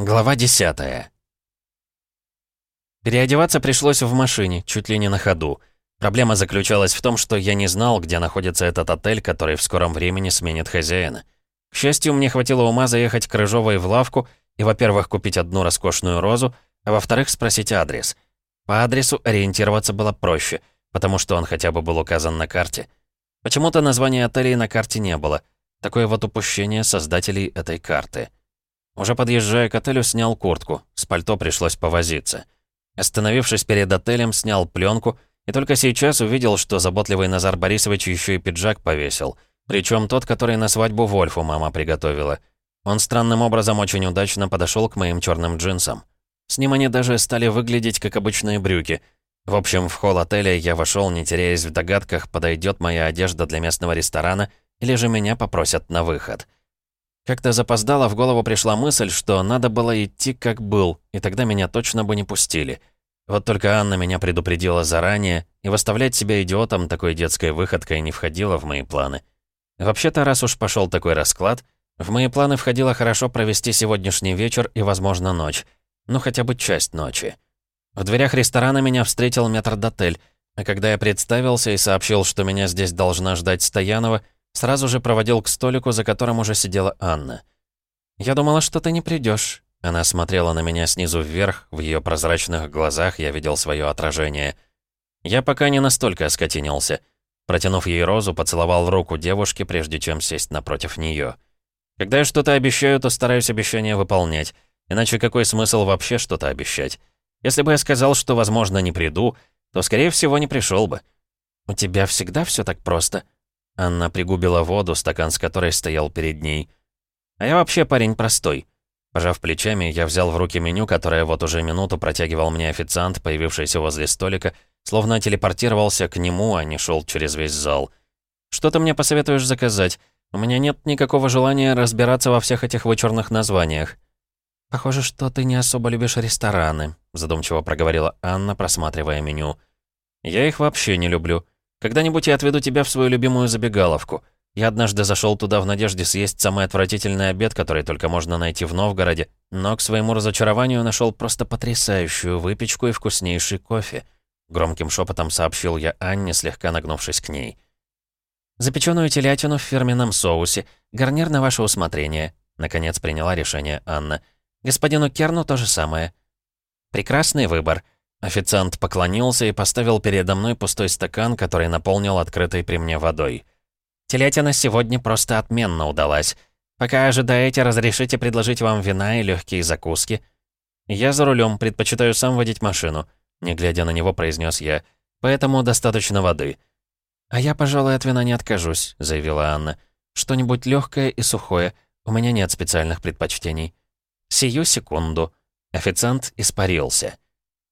Глава 10 Переодеваться пришлось в машине, чуть ли не на ходу. Проблема заключалась в том, что я не знал, где находится этот отель, который в скором времени сменит хозяина. К счастью, мне хватило ума заехать к Рыжовой в лавку и, во-первых, купить одну роскошную розу, а во-вторых, спросить адрес. По адресу ориентироваться было проще, потому что он хотя бы был указан на карте. Почему-то названия отелей на карте не было. Такое вот упущение создателей этой карты. Уже подъезжая к отелю, снял куртку. С пальто пришлось повозиться. Остановившись перед отелем, снял пленку и только сейчас увидел, что заботливый Назар Борисович еще и пиджак повесил. Причем тот, который на свадьбу Вольфу мама приготовила. Он странным образом очень удачно подошел к моим черным джинсам. С ним они даже стали выглядеть как обычные брюки. В общем, в холл отеля я вошел, не теряясь в догадках, подойдет моя одежда для местного ресторана или же меня попросят на выход. Как-то запоздало в голову пришла мысль, что надо было идти как был, и тогда меня точно бы не пустили. Вот только Анна меня предупредила заранее, и выставлять себя идиотом такой детской выходкой не входило в мои планы. Вообще-то, раз уж пошел такой расклад, в мои планы входило хорошо провести сегодняшний вечер и, возможно, ночь. Ну, хотя бы часть ночи. В дверях ресторана меня встретил метрдотель, а когда я представился и сообщил, что меня здесь должна ждать Стоянова, Сразу же проводил к столику, за которым уже сидела Анна. «Я думала, что ты не придешь. Она смотрела на меня снизу вверх, в ее прозрачных глазах я видел свое отражение. Я пока не настолько оскотинился. Протянув ей розу, поцеловал руку девушки, прежде чем сесть напротив нее. Когда я что-то обещаю, то стараюсь обещание выполнять. Иначе какой смысл вообще что-то обещать? Если бы я сказал, что, возможно, не приду, то, скорее всего, не пришел бы. «У тебя всегда все так просто?» Анна пригубила воду, стакан с которой стоял перед ней. «А я вообще парень простой». Пожав плечами, я взял в руки меню, которое вот уже минуту протягивал мне официант, появившийся возле столика, словно телепортировался к нему, а не шел через весь зал. «Что ты мне посоветуешь заказать? У меня нет никакого желания разбираться во всех этих вычурных названиях». «Похоже, что ты не особо любишь рестораны», задумчиво проговорила Анна, просматривая меню. «Я их вообще не люблю». Когда-нибудь я отведу тебя в свою любимую забегаловку. Я однажды зашел туда в надежде съесть самый отвратительный обед, который только можно найти в Новгороде, но к своему разочарованию нашел просто потрясающую выпечку и вкуснейший кофе. Громким шепотом сообщил я Анне, слегка нагнувшись к ней. «Запеченную телятину в фирменном соусе. Гарнир на ваше усмотрение», — наконец приняла решение Анна. «Господину Керну то же самое». «Прекрасный выбор», — Официант поклонился и поставил передо мной пустой стакан, который наполнил открытой при мне водой. «Телятина сегодня просто отменно удалась. Пока ожидаете, разрешите предложить вам вина и легкие закуски?» «Я за рулем, предпочитаю сам водить машину», — не глядя на него, произнес я. «Поэтому достаточно воды». «А я, пожалуй, от вина не откажусь», — заявила Анна. «Что-нибудь легкое и сухое. У меня нет специальных предпочтений». «Сию секунду». Официант испарился.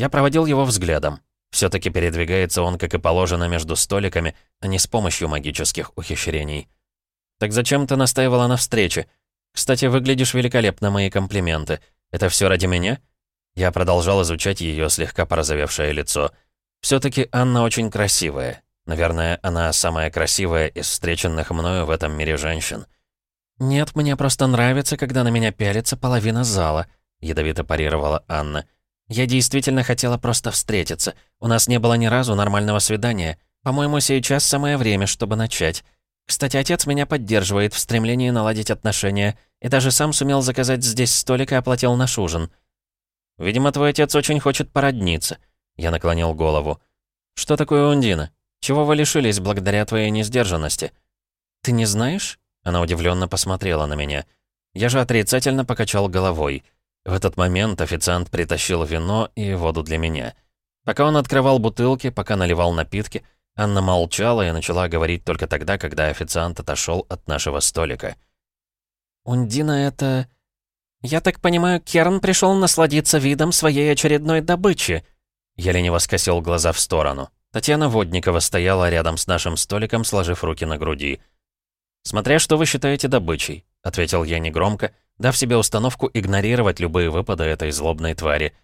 Я проводил его взглядом. Все-таки передвигается он, как и положено, между столиками, а не с помощью магических ухищрений. «Так зачем ты настаивала на встрече? Кстати, выглядишь великолепно, мои комплименты. Это все ради меня?» Я продолжал изучать ее слегка порозовевшее лицо. Все-таки Анна очень красивая. Наверное, она самая красивая из встреченных мною в этом мире женщин. «Нет, мне просто нравится, когда на меня пялится половина зала», — ядовито парировала Анна. Я действительно хотела просто встретиться. У нас не было ни разу нормального свидания. По-моему, сейчас самое время, чтобы начать. Кстати, отец меня поддерживает в стремлении наладить отношения и даже сам сумел заказать здесь столик и оплатил наш ужин. Видимо, твой отец очень хочет породниться. Я наклонил голову. Что такое Ундина? Чего вы лишились благодаря твоей несдержанности? Ты не знаешь? Она удивленно посмотрела на меня. Я же отрицательно покачал головой. В этот момент официант притащил вино и воду для меня. Пока он открывал бутылки, пока наливал напитки, Анна молчала и начала говорить только тогда, когда официант отошел от нашего столика. «Ундина это...» «Я так понимаю, Керн пришел насладиться видом своей очередной добычи?» Я лениво скосил глаза в сторону. Татьяна Водникова стояла рядом с нашим столиком, сложив руки на груди. «Смотря что вы считаете добычей», — ответил я негромко, дав себе установку игнорировать любые выпады этой злобной твари.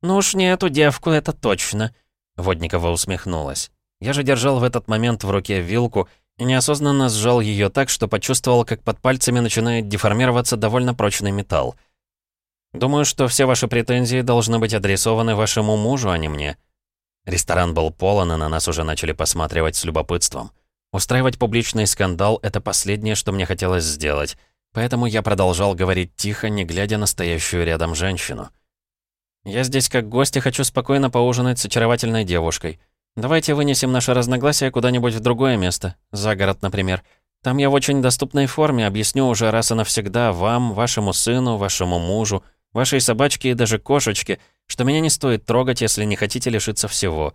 «Ну уж не эту девку, это точно», — Водникова усмехнулась. Я же держал в этот момент в руке вилку и неосознанно сжал ее так, что почувствовал, как под пальцами начинает деформироваться довольно прочный металл. Думаю, что все ваши претензии должны быть адресованы вашему мужу, а не мне. Ресторан был полон, и на нас уже начали посматривать с любопытством. Устраивать публичный скандал — это последнее, что мне хотелось сделать. Поэтому я продолжал говорить тихо, не глядя на стоящую рядом женщину. «Я здесь как гость и хочу спокойно поужинать с очаровательной девушкой. Давайте вынесем наши разногласия куда-нибудь в другое место, за город, например. Там я в очень доступной форме объясню уже раз и навсегда вам, вашему сыну, вашему мужу, вашей собачке и даже кошечке, что меня не стоит трогать, если не хотите лишиться всего».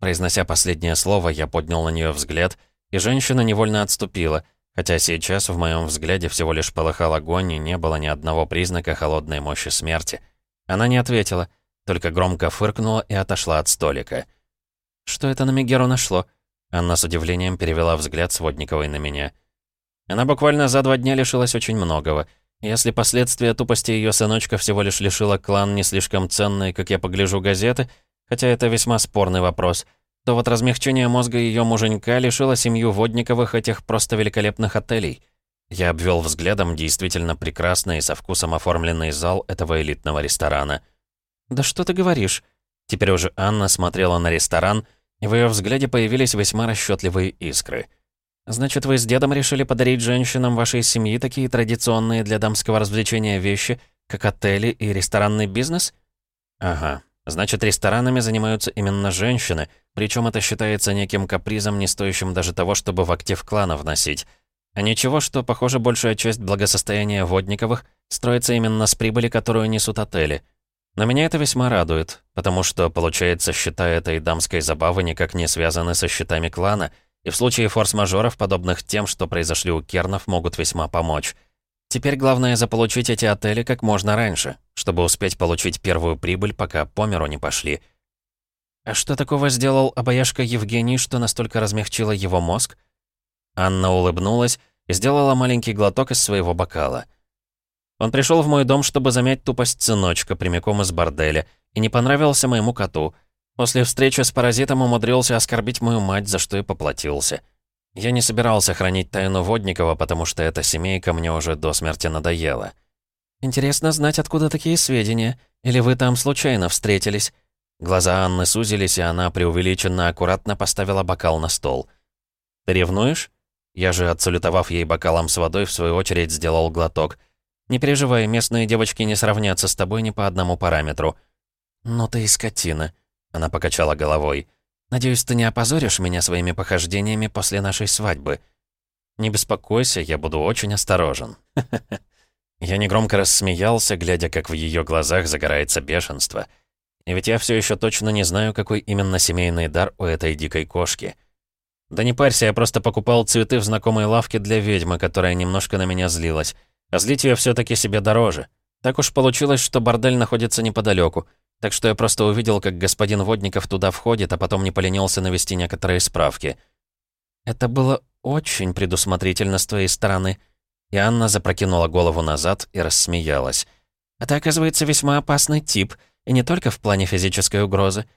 Произнося последнее слово, я поднял на нее взгляд, и женщина невольно отступила, хотя сейчас в моем взгляде всего лишь полыхал огонь, и не было ни одного признака холодной мощи смерти. Она не ответила, только громко фыркнула и отошла от столика. «Что это на Мегеру нашло?» Анна с удивлением перевела взгляд Сводниковой на меня. Она буквально за два дня лишилась очень многого — если последствия тупости ее сыночка всего лишь лишила клан не слишком ценной, как я погляжу, газеты, хотя это весьма спорный вопрос, то вот размягчение мозга ее муженька лишило семью Водниковых этих просто великолепных отелей. Я обвел взглядом действительно прекрасный и со вкусом оформленный зал этого элитного ресторана. «Да что ты говоришь?» Теперь уже Анна смотрела на ресторан, и в ее взгляде появились весьма расчетливые искры — «Значит, вы с дедом решили подарить женщинам вашей семьи такие традиционные для дамского развлечения вещи, как отели и ресторанный бизнес?» «Ага. Значит, ресторанами занимаются именно женщины, причем это считается неким капризом, не стоящим даже того, чтобы в актив клана вносить. А ничего, что, похоже, большая часть благосостояния Водниковых строится именно с прибыли, которую несут отели. Но меня это весьма радует, потому что, получается, счета этой дамской забавы никак не связаны со счетами клана — и в случае форс-мажоров, подобных тем, что произошли у Кернов, могут весьма помочь. Теперь главное заполучить эти отели как можно раньше, чтобы успеть получить первую прибыль, пока по миру не пошли. А что такого сделал обаяшка Евгений, что настолько размягчило его мозг? Анна улыбнулась и сделала маленький глоток из своего бокала. Он пришел в мой дом, чтобы замять тупость сыночка прямиком из борделя, и не понравился моему коту — После встречи с паразитом умудрился оскорбить мою мать, за что и поплатился. Я не собирался хранить тайну Водникова, потому что эта семейка мне уже до смерти надоела. «Интересно знать, откуда такие сведения. Или вы там случайно встретились?» Глаза Анны сузились, и она преувеличенно аккуратно поставила бокал на стол. «Ты ревнуешь?» Я же, отсалютовав ей бокалом с водой, в свою очередь сделал глоток. «Не переживай, местные девочки не сравнятся с тобой ни по одному параметру». «Ну ты и скотина», она покачала головой. «Надеюсь, ты не опозоришь меня своими похождениями после нашей свадьбы?» «Не беспокойся, я буду очень осторожен». Я негромко рассмеялся, глядя, как в ее глазах загорается бешенство. И ведь я все еще точно не знаю, какой именно семейный дар у этой дикой кошки. Да не парься, я просто покупал цветы в знакомой лавке для ведьмы, которая немножко на меня злилась. А злить ее все таки себе дороже. Так уж получилось, что бордель находится неподалеку. Так что я просто увидел, как господин Водников туда входит, а потом не поленился навести некоторые справки. Это было очень предусмотрительно с твоей стороны. И Анна запрокинула голову назад и рассмеялась. Это, оказывается, весьма опасный тип, и не только в плане физической угрозы.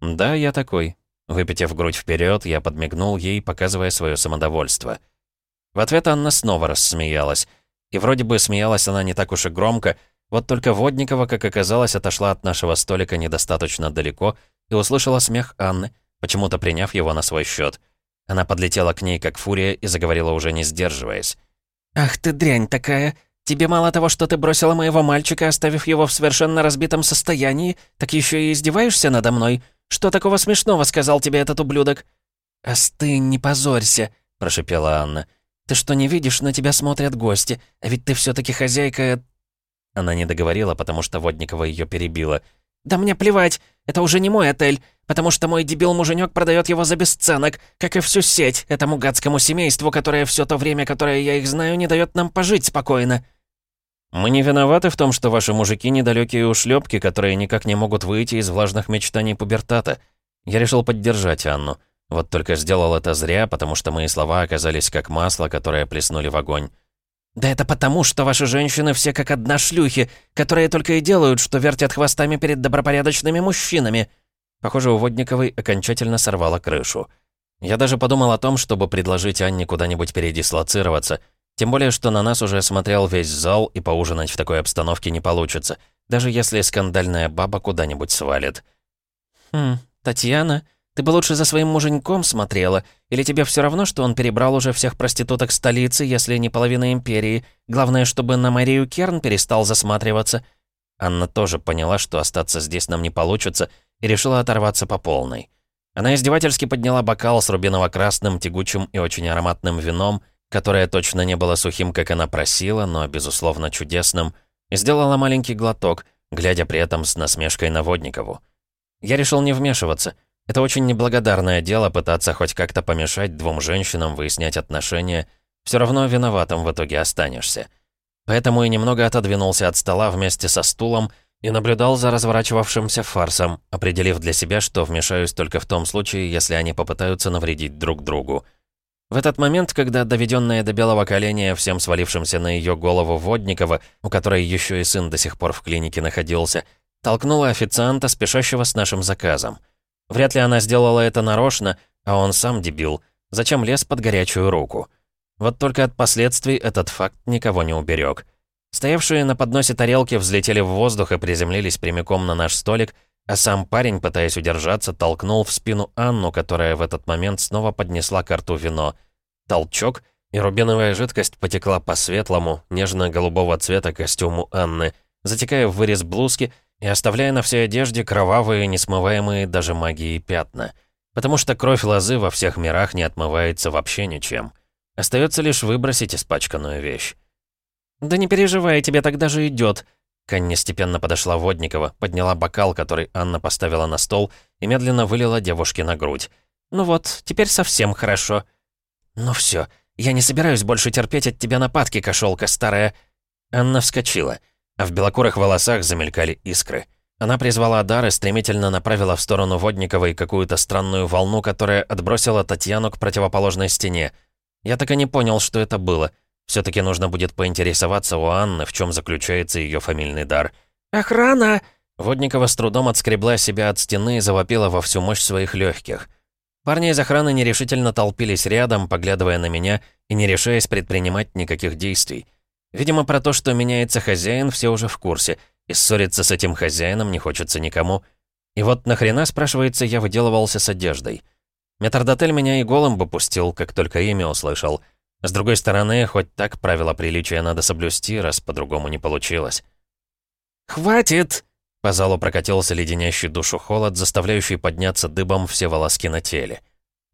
Да, я такой. Выпитив грудь вперед, я подмигнул ей, показывая свое самодовольство. В ответ Анна снова рассмеялась. И вроде бы смеялась она не так уж и громко, вот только Водникова, как оказалось, отошла от нашего столика недостаточно далеко и услышала смех Анны, почему-то приняв его на свой счет. Она подлетела к ней как фурия и заговорила уже не сдерживаясь. «Ах ты дрянь такая! Тебе мало того, что ты бросила моего мальчика, оставив его в совершенно разбитом состоянии, так еще и издеваешься надо мной? Что такого смешного сказал тебе этот ублюдок?» «Остынь, не позорься», — прошепела Анна. «Ты что, не видишь, на тебя смотрят гости, а ведь ты все таки хозяйка она не договорила, потому что Водникова ее перебила. «Да мне плевать, это уже не мой отель, потому что мой дебил-муженек продает его за бесценок, как и всю сеть, этому гадскому семейству, которое все то время, которое я их знаю, не дает нам пожить спокойно». «Мы не виноваты в том, что ваши мужики недалекие ушлепки, которые никак не могут выйти из влажных мечтаний пубертата. Я решил поддержать Анну. Вот только сделал это зря, потому что мои слова оказались как масло, которое плеснули в огонь. «Да это потому, что ваши женщины все как одна шлюхи, которые только и делают, что вертят хвостами перед добропорядочными мужчинами». Похоже, у Водниковой окончательно сорвало крышу. Я даже подумал о том, чтобы предложить Анне куда-нибудь передислоцироваться. Тем более, что на нас уже смотрел весь зал, и поужинать в такой обстановке не получится. даже если скандальная баба куда-нибудь свалит. «Хм, Татьяна, ты бы лучше за своим муженьком смотрела, или тебе все равно, что он перебрал уже всех проституток столицы, если не половина империи? Главное, чтобы на Марию Керн перестал засматриваться». Анна тоже поняла, что остаться здесь нам не получится, и решила оторваться по полной. Она издевательски подняла бокал с рубиново-красным, тягучим и очень ароматным вином, которое точно не было сухим, как она просила, но, безусловно, чудесным, и сделала маленький глоток, глядя при этом с насмешкой на Водникову. Я решил не вмешиваться. Это очень неблагодарное дело пытаться хоть как-то помешать двум женщинам выяснять отношения. Все равно виноватым в итоге останешься. Поэтому и немного отодвинулся от стола вместе со стулом и наблюдал за разворачивавшимся фарсом, определив для себя, что вмешаюсь только в том случае, если они попытаются навредить друг другу. В этот момент, когда доведенная до белого коленя всем свалившимся на ее голову Водникова, у которой еще и сын до сих пор в клинике находился, толкнула официанта, спешащего с нашим заказом. Вряд ли она сделала это нарочно, а он сам дебил. Зачем лез под горячую руку? Вот только от последствий этот факт никого не уберег. Стоявшие на подносе тарелки взлетели в воздух и приземлились прямиком на наш столик, а сам парень, пытаясь удержаться, толкнул в спину Анну, которая в этот момент снова поднесла к рту вино. Толчок, и рубиновая жидкость потекла по светлому, нежно-голубого цвета костюму Анны, затекая в вырез блузки и оставляя на всей одежде кровавые, несмываемые даже магией пятна. Потому что кровь лозы во всех мирах не отмывается вообще ничем. Остается лишь выбросить испачканную вещь. «Да не переживай, тебе так даже идет», Канни степенно подошла Водникова, подняла бокал, который Анна поставила на стол, и медленно вылила девушке на грудь. «Ну вот, теперь совсем хорошо». «Ну все, я не собираюсь больше терпеть от тебя нападки, кошелка старая». Анна вскочила, а в белокурых волосах замелькали искры. Она призвала дар и стремительно направила в сторону Водниковой какую-то странную волну, которая отбросила Татьяну к противоположной стене. Я так и не понял, что это было — все-таки нужно будет поинтересоваться у Анны, в чем заключается ее фамильный дар. «Охрана!» Водникова с трудом отскребла себя от стены и завопила во всю мощь своих легких. Парни из охраны нерешительно толпились рядом, поглядывая на меня и не решаясь предпринимать никаких действий. Видимо, про то, что меняется хозяин, все уже в курсе, и ссориться с этим хозяином не хочется никому. И вот нахрена, спрашивается, я выделывался с одеждой. Метрдотель меня и голым бы пустил, как только имя услышал — с другой стороны, хоть так правила приличия надо соблюсти, раз по-другому не получилось. «Хватит!» По залу прокатился леденящий душу холод, заставляющий подняться дыбом все волоски на теле.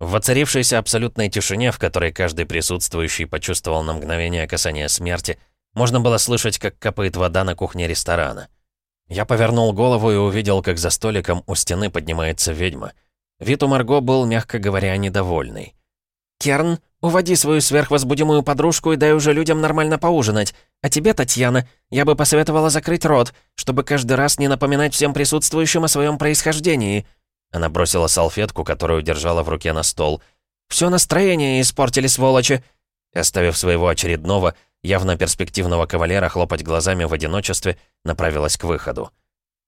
В воцарившейся абсолютной тишине, в которой каждый присутствующий почувствовал на мгновение касания смерти, можно было слышать, как капает вода на кухне ресторана. Я повернул голову и увидел, как за столиком у стены поднимается ведьма. Вид у Марго был, мягко говоря, недовольный. «Керн, уводи свою сверхвозбудимую подружку и дай уже людям нормально поужинать. А тебе, Татьяна, я бы посоветовала закрыть рот, чтобы каждый раз не напоминать всем присутствующим о своем происхождении». Она бросила салфетку, которую держала в руке на стол. «Все настроение испортили, сволочи!» Оставив своего очередного, явно перспективного кавалера хлопать глазами в одиночестве, направилась к выходу.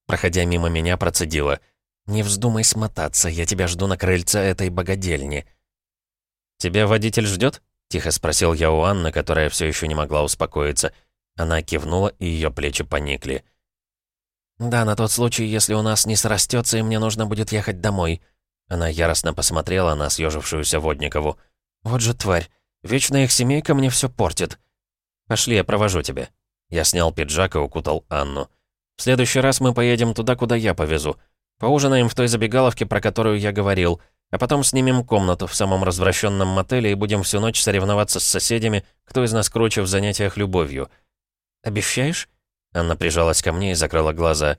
Проходя мимо меня, процедила. «Не вздумай смотаться, я тебя жду на крыльце этой богадельни». «Тебя водитель ждет? тихо спросил я у Анны, которая все еще не могла успокоиться. Она кивнула, и ее плечи поникли. «Да, на тот случай, если у нас не срастется, и мне нужно будет ехать домой». Она яростно посмотрела на съежившуюся Водникову. «Вот же тварь! Вечная их семейка мне все портит». «Пошли, я провожу тебя». Я снял пиджак и укутал Анну. «В следующий раз мы поедем туда, куда я повезу. Поужинаем в той забегаловке, про которую я говорил. А потом снимем комнату в самом развращенном мотеле и будем всю ночь соревноваться с соседями, кто из нас круче в занятиях любовью. Обещаешь?» Анна прижалась ко мне и закрыла глаза.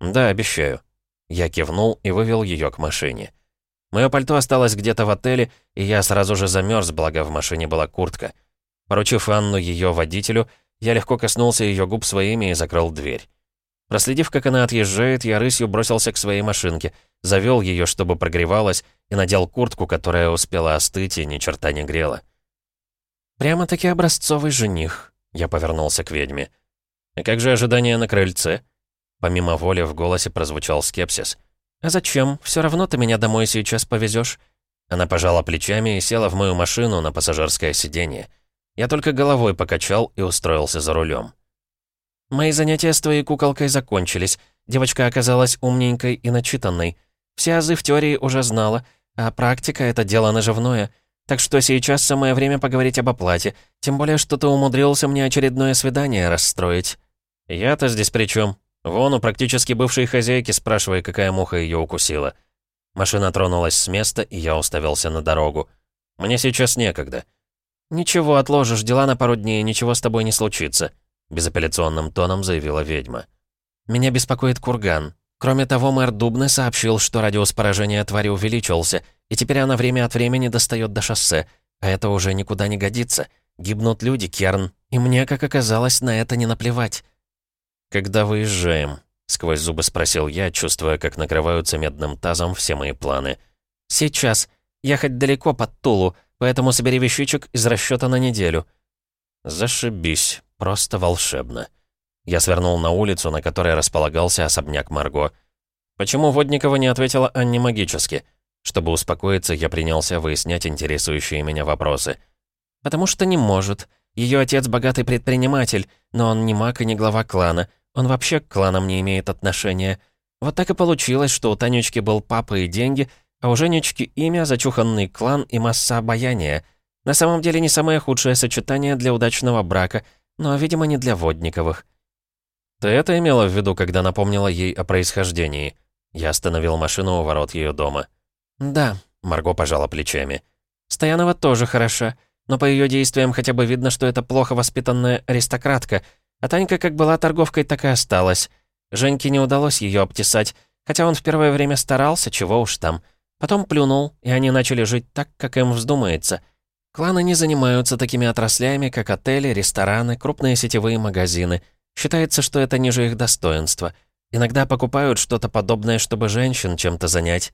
«Да, обещаю». Я кивнул и вывел ее к машине. Мое пальто осталось где-то в отеле, и я сразу же замерз, благо в машине была куртка. Поручив Анну ее водителю, я легко коснулся ее губ своими и закрыл дверь. Проследив, как она отъезжает, я рысью бросился к своей машинке, завел ее, чтобы прогревалась, и надел куртку, которая успела остыть и ни черта не грела. «Прямо-таки образцовый жених», — я повернулся к ведьме. «И как же ожидание на крыльце?» Помимо воли в голосе прозвучал скепсис. «А зачем? Все равно ты меня домой сейчас повезешь. Она пожала плечами и села в мою машину на пассажирское сиденье. Я только головой покачал и устроился за рулем. Мои занятия с твоей куколкой закончились. Девочка оказалась умненькой и начитанной. Все азы в теории уже знала, а практика — это дело наживное. Так что сейчас самое время поговорить об оплате, тем более, что ты умудрился мне очередное свидание расстроить». «Я-то здесь при чем? Вон у практически бывшей хозяйки спрашивай, какая муха ее укусила». Машина тронулась с места, и я уставился на дорогу. «Мне сейчас некогда». «Ничего, отложишь дела на пару дней, ничего с тобой не случится», безапелляционным тоном заявила ведьма. «Меня беспокоит курган. Кроме того, мэр Дубны сообщил, что радиус поражения твари увеличился, и теперь она время от времени достает до шоссе, а это уже никуда не годится. Гибнут люди, Керн, и мне, как оказалось, на это не наплевать». «Когда выезжаем?» — сквозь зубы спросил я, чувствуя, как накрываются медным тазом все мои планы. «Сейчас. Ехать далеко под Тулу, поэтому собери вещичек из расчета на неделю». «Зашибись. Просто волшебно». Я свернул на улицу, на которой располагался особняк Марго. Почему Водникова не ответила Анне магически? Чтобы успокоиться, я принялся выяснять интересующие меня вопросы. «Потому что не может. Ее отец богатый предприниматель, но он не маг и не глава клана. Он вообще к кланам не имеет отношения. Вот так и получилось, что у Танечки был папа и деньги, а у Женечки имя, зачуханный клан и масса обаяния. На самом деле не самое худшее сочетание для удачного брака, но, видимо, не для Водниковых». «Ты это имела в виду, когда напомнила ей о происхождении?» Я остановил машину у ворот ее дома. «Да», — Марго пожала плечами. «Стоянова тоже хороша, но по ее действиям хотя бы видно, что это плохо воспитанная аристократка, а Танька как была торговкой, так и осталась. Женьке не удалось ее обтесать, хотя он в первое время старался, чего уж там. Потом плюнул, и они начали жить так, как им вздумается. Кланы не занимаются такими отраслями, как отели, рестораны, крупные сетевые магазины — Считается, что это ниже их достоинства. Иногда покупают что-то подобное, чтобы женщин чем-то занять.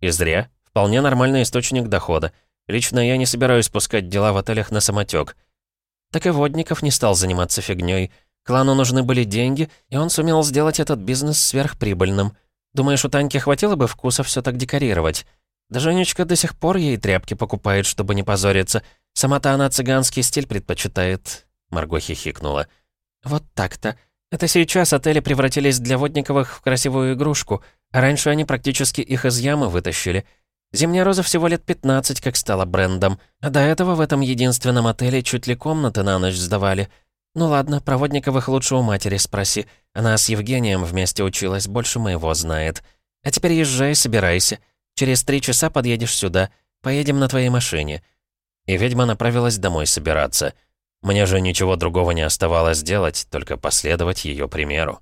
И зря. Вполне нормальный источник дохода. Лично я не собираюсь пускать дела в отелях на самотек. Так и Водников не стал заниматься фигней. Клану нужны были деньги, и он сумел сделать этот бизнес сверхприбыльным. Думаешь, у Таньки хватило бы вкуса все так декорировать? Да Женечка до сих пор ей тряпки покупает, чтобы не позориться. Сама-то она цыганский стиль предпочитает. Марго хихикнула. «Вот так-то. Это сейчас отели превратились для Водниковых в красивую игрушку, а раньше они практически их из ямы вытащили. Зимняя роза всего лет 15, как стала брендом, а до этого в этом единственном отеле чуть ли комнаты на ночь сдавали. Ну ладно, про Водниковых лучше у матери спроси. Она с Евгением вместе училась, больше моего знает. А теперь езжай, собирайся. Через три часа подъедешь сюда. Поедем на твоей машине». И ведьма направилась домой собираться. Мне же ничего другого не оставалось делать, только последовать ее примеру.